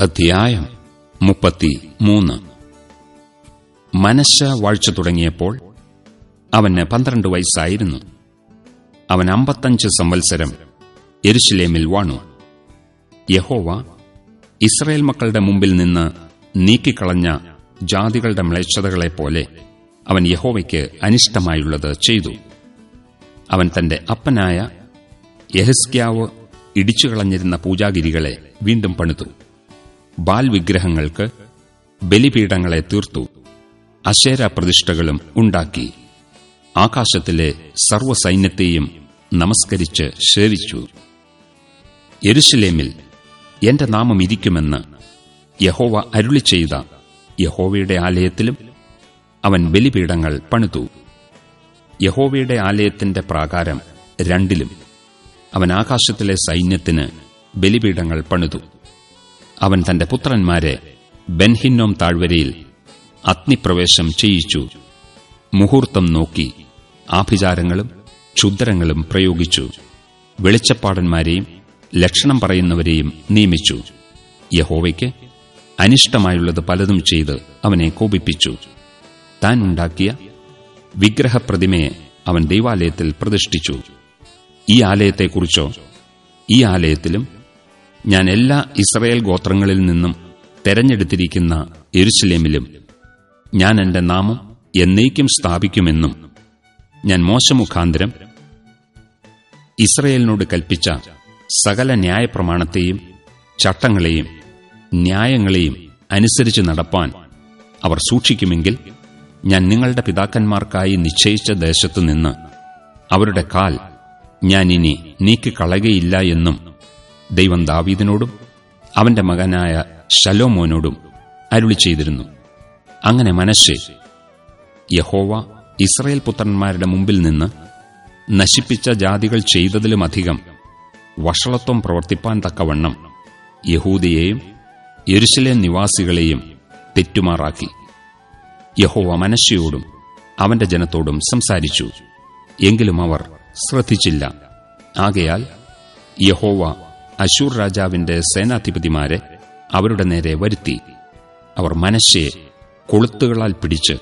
അധ്യായം മുപ്പത്തി മൂന്ന് മനശ വാഴ്ച തുടങ്ങിയപ്പോൾ അവന് പന്ത്രണ്ട് വയസ്സായിരുന്നു. അവൻ അമ്പത്തഞ്ച് സംവത്സരം എരുശിലേമിൽ വാണു. യഹോവ ഇസ്രയേൽ മക്കളുടെ മുമ്പിൽ നിന്ന് നീക്കിക്കളഞ്ഞ ജാതികളുടെ മ്ലേച്ഛതകളെപ്പോലെ അവൻ യഹോവയ്ക്ക് അനിഷ്ടമായുള്ളത് ചെയ്തു. അവൻ തന്റെ അപ്പനായ യഹസ്ക്യാവ് ഇടിച്ചുകളഞ്ഞിരുന്ന പൂജാഗിരികളെ വീണ്ടും പണിതു. ബാൽ വിഗ്രഹങ്ങൾക്ക് ബലിപീഠങ്ങളെ തീർത്തു അശേര പ്രതിഷ്ഠകളും ഉണ്ടാക്കി. ആകാശത്തിലെ സർവസൈന്യത്തെയും നമസ്കരിച്ച് സേവിച്ചു. യെരുശലേമിൽ എന്റെ നാമം ഇരിക്കുമെന്ന് യഹോവ അരുളി ചെയ്ത യഹോവയുടെ ആലയത്തിലും അവൻ ബലിപീഠങ്ങൾ പണിതു. യഹോവയുടെ ആലയത്തിന്റെ പ്രാകാരം രണ്ടിലും അവൻ ആകാശത്തിലെ സൈന്യത്തിന് ബലിപീഠങ്ങൾ പണിതു. അവൻ തന്റെ പുത്രന്മാരെ ബെൻഹിന്നോം താഴ്വരയിൽ അഗ്നിപ്രവേശം ചെയ്യിച്ചു. മുഹൂർത്തം നോക്കി ആഭിചാരങ്ങളും ക്ഷുദ്രങ്ങളും പ്രയോഗിച്ചു. വെളിച്ചപ്പാടന്മാരെയും ലക്ഷണം പറയുന്നവരെയും നിയമിച്ചു. യഹോവയ്ക്ക് അനിഷ്ടമായുള്ളത് പലതും ചെയ്ത് അവനെ കോപിപ്പിച്ചു. താൻ ഉണ്ടാക്കിയ വിഗ്രഹപ്രതിമയെ അവൻ ദൈവാലയത്തിൽ പ്രതിഷ്ഠിച്ചു. ഈ ആലയത്തെക്കുറിച്ചോ ഈ ആലയത്തിലും ഞാൻ എല്ലാ ഇസ്രയേൽ ഗോത്രങ്ങളിൽ നിന്നും തെരഞ്ഞെടുത്തിരിക്കുന്ന എരുസലേമിലും ഞാൻ എന്റെ നാമം എന്നേക്കും സ്ഥാപിക്കുമെന്നും ഞാൻ മോശമുഖാന്തരം ഇസ്രയേലിനോട് കൽപ്പിച്ച സകല ന്യായപ്രമാണത്തെയും ചട്ടങ്ങളെയും ന്യായങ്ങളെയും അനുസരിച്ച് നടപ്പാൻ അവർ സൂക്ഷിക്കുമെങ്കിൽ ഞാൻ നിങ്ങളുടെ പിതാക്കന്മാർക്കായി നിശ്ചയിച്ച ദേശത്തുനിന്ന് അവരുടെ കാൽ ഞാൻ ഇനി നീക്കിക്കളകയില്ല എന്നും ദൈവം ദാവീദിനോടും അവന്റെ മകനായ ശലോമോനോടും അരുളി ചെയ്തിരുന്നു. അങ്ങനെ മനശ്ശെ യഹോവ ഇസ്രയേൽ പുത്രന്മാരുടെ മുമ്പിൽ നിന്ന് നശിപ്പിച്ച ജാതികൾ ചെയ്തതിലുമധികം വഷളത്വം പ്രവർത്തിപ്പാൻ തക്കവണ്ണം യഹൂദിയെയും യെരുശലേം നിവാസികളെയും തെറ്റുമാറാക്കി. യഹോവ മനശ്ശയോടും അവന്റെ ജനത്തോടും സംസാരിച്ചു. എങ്കിലും അവർ ശ്രദ്ധിച്ചില്ല. ആകയാൽ യഹോവ അശൂർ രാജാവിന്റെ സേനാധിപതിമാരെ അവരുടെ നേരെ വരുത്തി. അവർ മനശ്ശയെ കൊളുത്തുകളാൽ പിടിച്ച്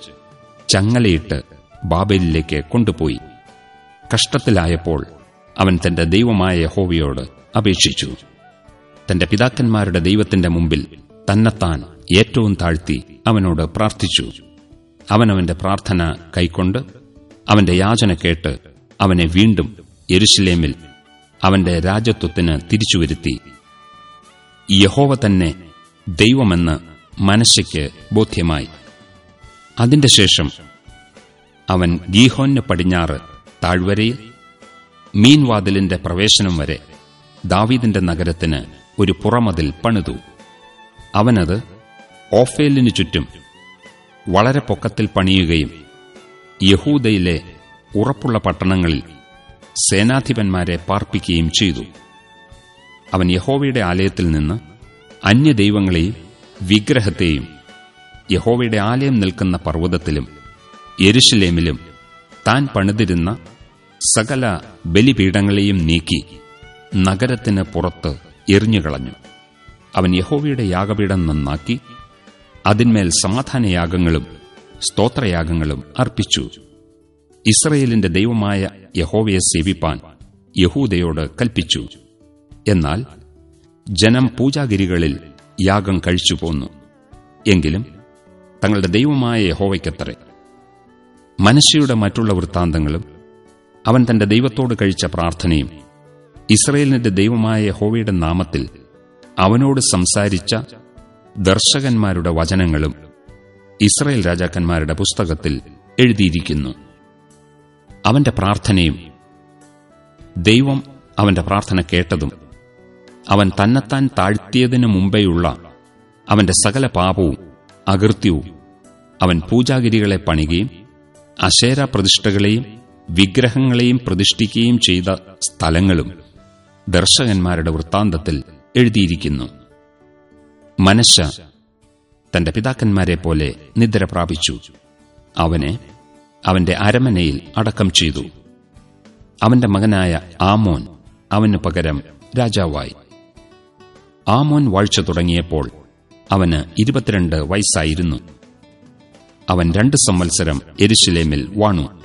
ചങ്ങലയിട്ട് ബാബേലിലേക്ക് കൊണ്ടുപോയി. കഷ്ടത്തിലായപ്പോൾ അവൻ തന്റെ ദൈവമായ ഹോവിയോട് അപേക്ഷിച്ചു. തന്റെ പിതാക്കന്മാരുടെ ദൈവത്തിന്റെ മുമ്പിൽ തന്നെത്താൻ ഏറ്റവും താഴ്ത്തി അവനോട് പ്രാർത്ഥിച്ചു. അവനവന്റെ പ്രാർത്ഥന കൈക്കൊണ്ട് അവന്റെ യാചന കേട്ട് അവനെ വീണ്ടും യെരുശലേമിൽ അവന്റെ രാജ്യത്വത്തിന് തിരിച്ചുവരുത്തി. യഹോവ തന്നെ ദൈവമെന്ന് മനശ്ശയ്ക്ക് ബോധ്യമായി. അതിന്റെ ശേഷം അവൻ ഗീഹോന് പടിഞ്ഞാറ് താഴ്വരയിൽ മീൻവാതിലിന്റെ പ്രവേശനം വരെ ദാവീദിന്റെ നഗരത്തിന് ഒരു പുറമതിൽ പണിതു. അവനത് ഓഫേലിനു ചുറ്റും വളരെ പൊക്കത്തിൽ പണിയുകയും യഹൂദയിലെ ഉറപ്പുള്ള പട്ടണങ്ങളിൽ സേനാധിപന്മാരെ പാർപ്പിക്കുകയും ചെയ്തു. അവൻ യഹോവയുടെ ആലയത്തിൽ നിന്ന് അന്യദൈവങ്ങളെയും വിഗ്രഹത്തെയും യഹോവയുടെ ആലയം നിൽക്കുന്ന പർവതത്തിലും യെരുഷലേമിലും താൻ പണിതിരുന്ന സകല ബലിപീഠങ്ങളെയും നീക്കി നഗരത്തിന് പുറത്ത് എറിഞ്ഞുകളഞ്ഞു. അവൻ യഹോവയുടെ യാഗപീഠം നന്നാക്കി അതിന്മേൽ സമാധാനയാഗങ്ങളും സ്തോത്രയാഗങ്ങളും അർപ്പിച്ചു. ഇസ്രയേലിന്റെ ദൈവമായ യഹോവയെ സേവിപ്പാൻ യഹൂദയോട് കൽപ്പിച്ചു. എന്നാൽ ജനം പൂജാഗിരികളിൽ യാഗം കഴിച്ചു പോന്നു. എങ്കിലും തങ്ങളുടെ ദൈവമായ യഹോവയ്ക്കത്രേ മനശ്ശയുടെ മറ്റുള്ള വൃത്താന്തങ്ങളും അവൻ തന്റെ ദൈവത്തോട് കഴിച്ച പ്രാർത്ഥനയും ഇസ്രയേലിന്റെ ദൈവമായ യഹോവയുടെ നാമത്തിൽ അവനോട് സംസാരിച്ച ദർശകന്മാരുടെ വചനങ്ങളും ഇസ്രയേൽ രാജാക്കന്മാരുടെ പുസ്തകത്തിൽ എഴുതിയിരിക്കുന്നു. അവന്റെ പ്രാർത്ഥനയും ദൈവം അവന്റെ പ്രാർത്ഥന കേട്ടതും അവൻ തന്നെത്താൻ താഴ്ത്തിയതിനു മുമ്പെയുള്ള അവന്റെ സകല പാപവും അകൃത്യവും അവൻ പൂജാഗിരികളെ പണികയും അശേര പ്രതിഷ്ഠകളെയും വിഗ്രഹങ്ങളെയും പ്രതിഷ്ഠിക്കുകയും ചെയ്ത സ്ഥലങ്ങളും ദർശകന്മാരുടെ വൃത്താന്തത്തിൽ എഴുതിയിരിക്കുന്നു. മനശ തന്റെ പിതാക്കന്മാരെ പോലെ നിദ്ര പ്രാപിച്ചു. അവനെ അവന്റെ അരമനയിൽ അടക്കം ചെയ്തു. അവന്റെ മകനായ ആമോൻ അവന് പകരം രാജാവായി. ആമോൻ വാഴ്ച തുടങ്ങിയപ്പോൾ അവന് ഇരുപത്തിരണ്ട് വയസ്സായിരുന്നു. അവൻ രണ്ട് സംവത്സരം എരിശിലേമിൽ വാണു.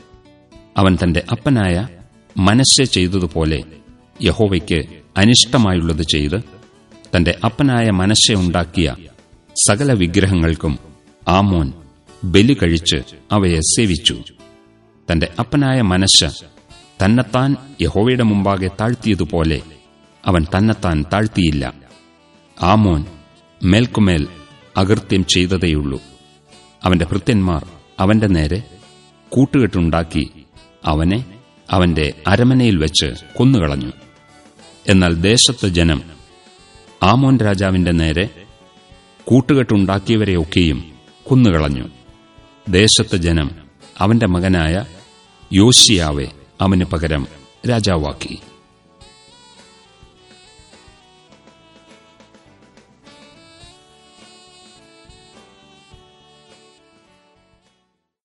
അവൻ തന്റെ അപ്പനായ മനശ്ശെ ചെയ്തതുപോലെ യഹോവയ്ക്ക് അനിഷ്ടമായുള്ളത് ചെയ്ത് തന്റെ അപ്പനായ മനശ്ശെ ഉണ്ടാക്കിയ സകല വിഗ്രഹങ്ങൾക്കും ആമോൻ ബലി കഴിച്ച് അവയെ സേവിച്ചു. തന്റെ അപ്പനായ മനശ്ശ തന്നെത്താൻ യഹോവയുടെ മുമ്പാകെ താഴ്ത്തിയതുപോലെ അവൻ തന്നെത്താൻ താഴ്ത്തിയില്ല. ആമോൻ മേൽക്കുമേൽ അകൃത്യം ചെയ്തതേയുള്ളൂ. അവന്റെ ഭൃത്യന്മാർ അവന്റെ നേരെ കൂട്ടുകെട്ടുണ്ടാക്കി അവനെ അവന്റെ അരമനയിൽ വെച്ച് കൊന്നുകളഞ്ഞു. എന്നാൽ ദേശത്ത് ജനം ആമോൻ രാജാവിന്റെ നേരെ കൂട്ടുകെട്ടുണ്ടാക്കിയവരെയൊക്കെയും കൊന്നുകളഞ്ഞു. ദേശത്ത് ജനം അവന്റെ മകനായ യോശിയാവെ അവന് പകരം രാജാവാക്കി.